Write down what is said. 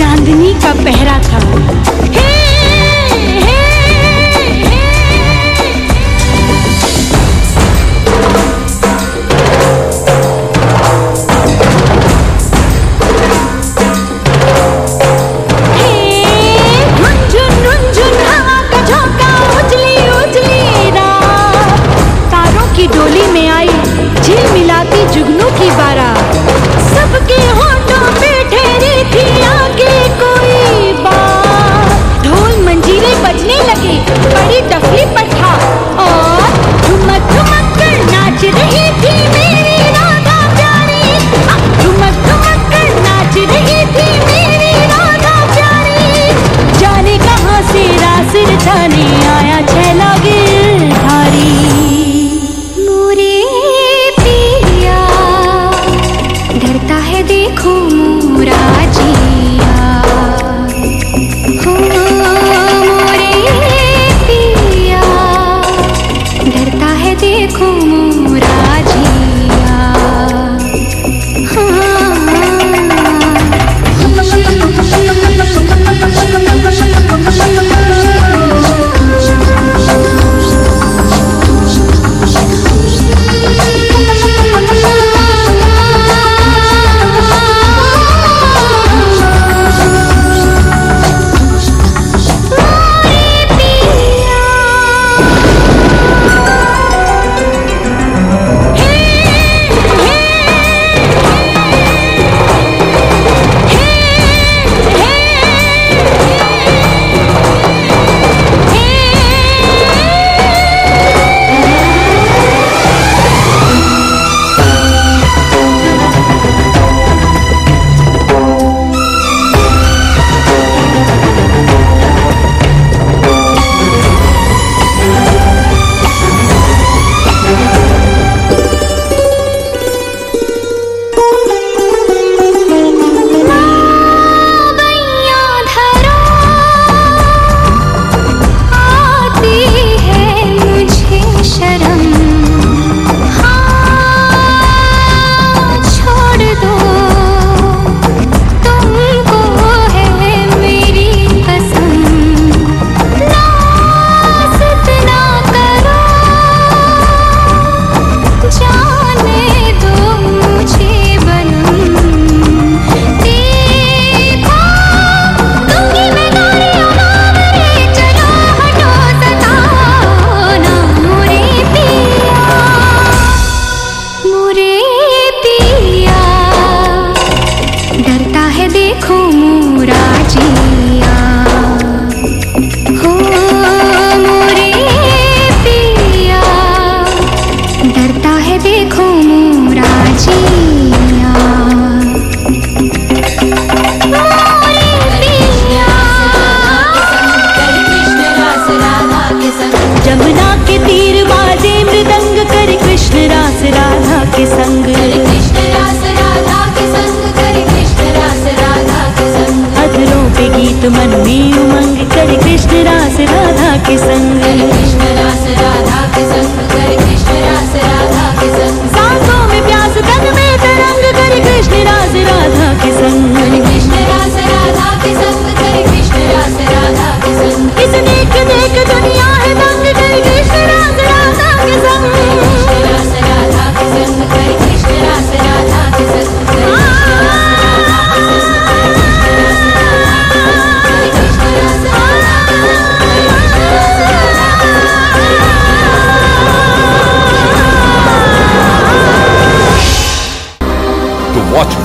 चांदनी का पहरा था।